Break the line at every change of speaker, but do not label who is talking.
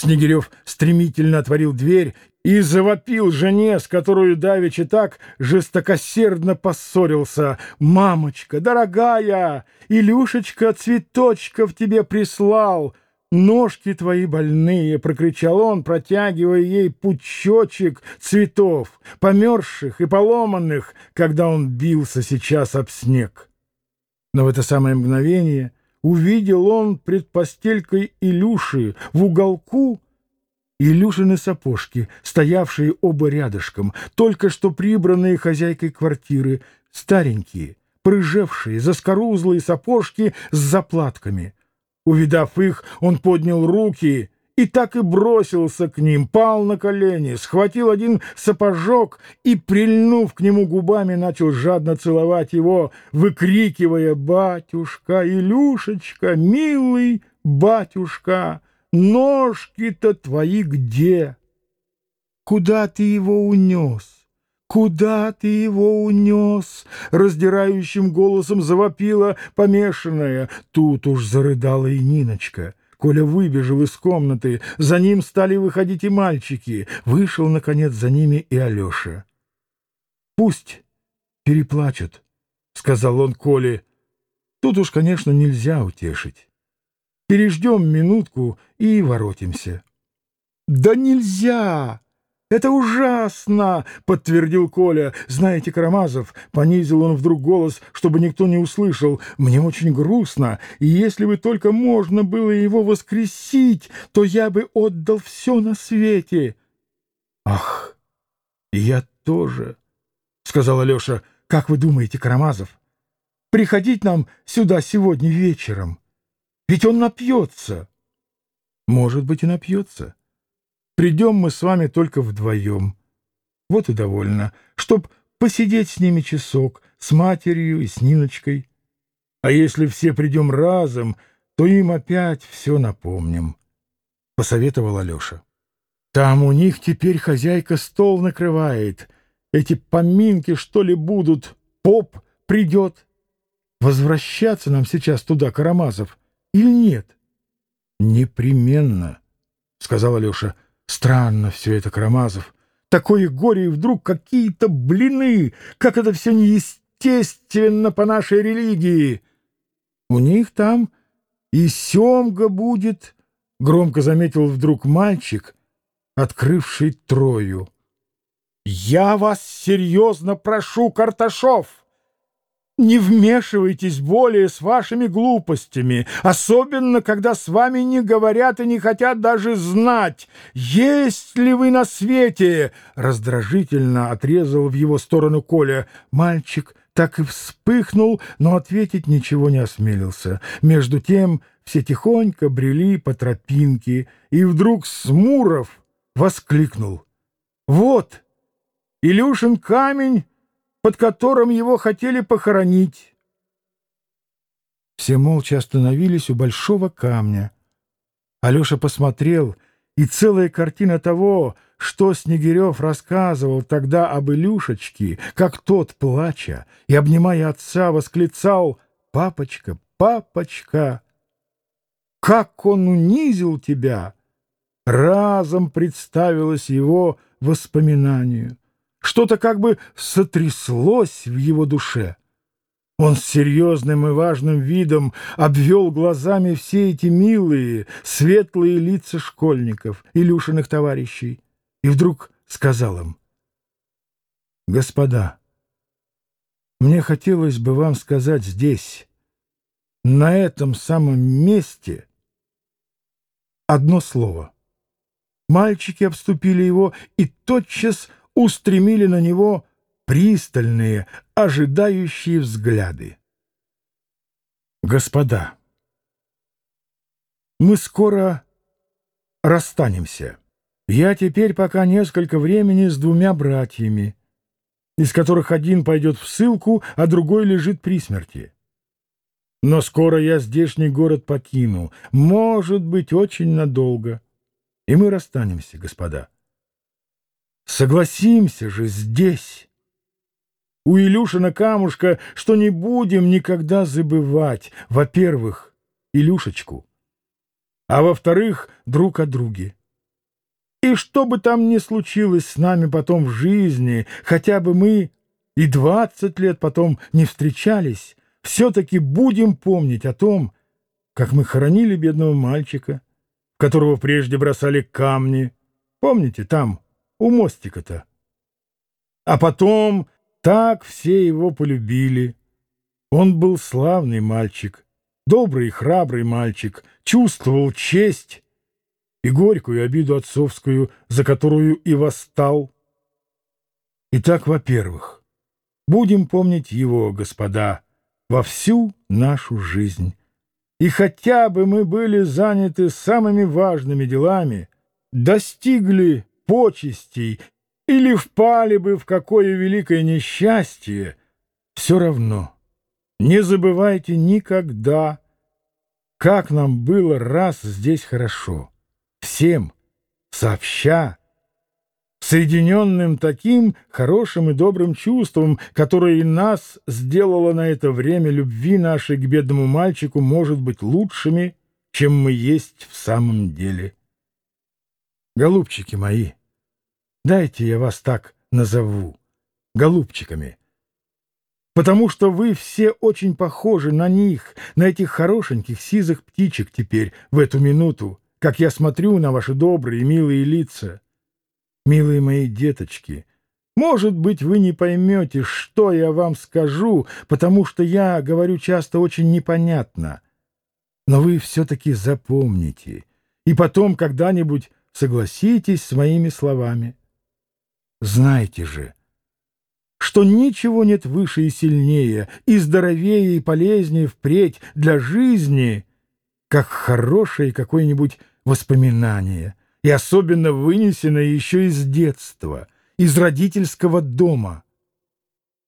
Снегирев стремительно отворил дверь и завопил жене, с которой давеча так жестокосердно поссорился. «Мамочка, дорогая, Илюшечка цветочков тебе прислал!» «Ножки твои больные!» — прокричал он, протягивая ей пучочек цветов, померзших и поломанных, когда он бился сейчас об снег. Но в это самое мгновение увидел он пред постелькой Илюши в уголку Илюшины сапожки, стоявшие оба рядышком, только что прибранные хозяйкой квартиры, старенькие, прыжевшие, заскорузлые сапожки с заплатками. Увидав их, он поднял руки и так и бросился к ним, пал на колени, схватил один сапожок и, прильнув к нему губами, начал жадно целовать его, выкрикивая «Батюшка, Илюшечка, милый батюшка, ножки-то твои где? Куда ты его унес?» «Куда ты его унес?» — раздирающим голосом завопила помешанная. Тут уж зарыдала и Ниночка. Коля выбежал из комнаты, за ним стали выходить и мальчики. Вышел, наконец, за ними и Алеша. «Пусть переплачут», — сказал он Коле. «Тут уж, конечно, нельзя утешить. Переждем минутку и воротимся». «Да нельзя!» «Это ужасно!» — подтвердил Коля. «Знаете, Карамазов...» — понизил он вдруг голос, чтобы никто не услышал. «Мне очень грустно, и если бы только можно было его воскресить, то я бы отдал все на свете». «Ах, я тоже!» — сказал Алеша. «Как вы думаете, Карамазов, приходить нам сюда сегодня вечером? Ведь он напьется». «Может быть, и напьется». Придем мы с вами только вдвоем. Вот и довольно, чтоб посидеть с ними часок, с матерью и с Ниночкой. А если все придем разом, то им опять все напомним, — посоветовал Алеша. Там у них теперь хозяйка стол накрывает. Эти поминки, что ли, будут? Поп придет. Возвращаться нам сейчас туда, Карамазов, или нет? — Непременно, — сказал Алеша. Странно все это, Карамазов. Такое горе и вдруг какие-то блины. Как это все неестественно по нашей религии. У них там и семга будет, — громко заметил вдруг мальчик, открывший Трою. — Я вас серьезно прошу, Карташов! Не вмешивайтесь более с вашими глупостями, особенно когда с вами не говорят и не хотят даже знать, есть ли вы на свете. Раздражительно отрезал в его сторону Коля. Мальчик так и вспыхнул, но ответить ничего не осмелился. Между тем все тихонько брели по тропинке, и вдруг Смуров воскликнул. «Вот, Илюшин камень!» Под которым его хотели похоронить. Все молча остановились у большого камня. Алеша посмотрел, и целая картина того, что Снегирев рассказывал тогда об Илюшечке, как тот, плача и обнимая отца, восклицал «Папочка, папочка, как он унизил тебя!» Разом представилось его воспоминанию. Что-то как бы сотряслось в его душе. Он с серьезным и важным видом обвел глазами все эти милые, светлые лица школьников, Илюшиных товарищей, и вдруг сказал им, «Господа, мне хотелось бы вам сказать здесь, на этом самом месте, одно слово». Мальчики обступили его и тотчас устремили на него пристальные, ожидающие взгляды. «Господа, мы скоро расстанемся. Я теперь пока несколько времени с двумя братьями, из которых один пойдет в ссылку, а другой лежит при смерти. Но скоро я здешний город покину, может быть, очень надолго, и мы расстанемся, господа. Согласимся же здесь. У Илюшина камушка, что не будем никогда забывать, во-первых, Илюшечку, а во-вторых, друг о друге. И что бы там ни случилось с нами потом в жизни, хотя бы мы и двадцать лет потом не встречались, все-таки будем помнить о том, как мы хоронили бедного мальчика, которого прежде бросали камни. Помните, там, у мостика-то? А потом так все его полюбили. Он был славный мальчик, добрый и храбрый мальчик, чувствовал честь и горькую обиду отцовскую, за которую и восстал. Итак, во-первых, будем помнить его, господа, во всю нашу жизнь. И хотя бы мы были заняты самыми важными делами, достигли почестей или впали бы в какое великое несчастье, все равно не забывайте никогда, как нам было раз здесь хорошо, всем, сообща, соединенным таким хорошим и добрым чувством, которое и нас сделало на это время любви нашей к бедному мальчику, может быть лучшими, чем мы есть в самом деле. Голубчики мои, дайте я вас так назову, голубчиками, потому что вы все очень похожи на них, на этих хорошеньких сизых птичек теперь, в эту минуту, как я смотрю на ваши добрые милые лица. Милые мои деточки, может быть, вы не поймете, что я вам скажу, потому что я говорю часто очень непонятно. Но вы все-таки запомните, и потом когда-нибудь согласитесь с моими словами. Знайте же, что ничего нет выше и сильнее, и здоровее и полезнее впредь для жизни, как хорошее какое-нибудь воспоминание — и особенно вынесено еще из детства, из родительского дома.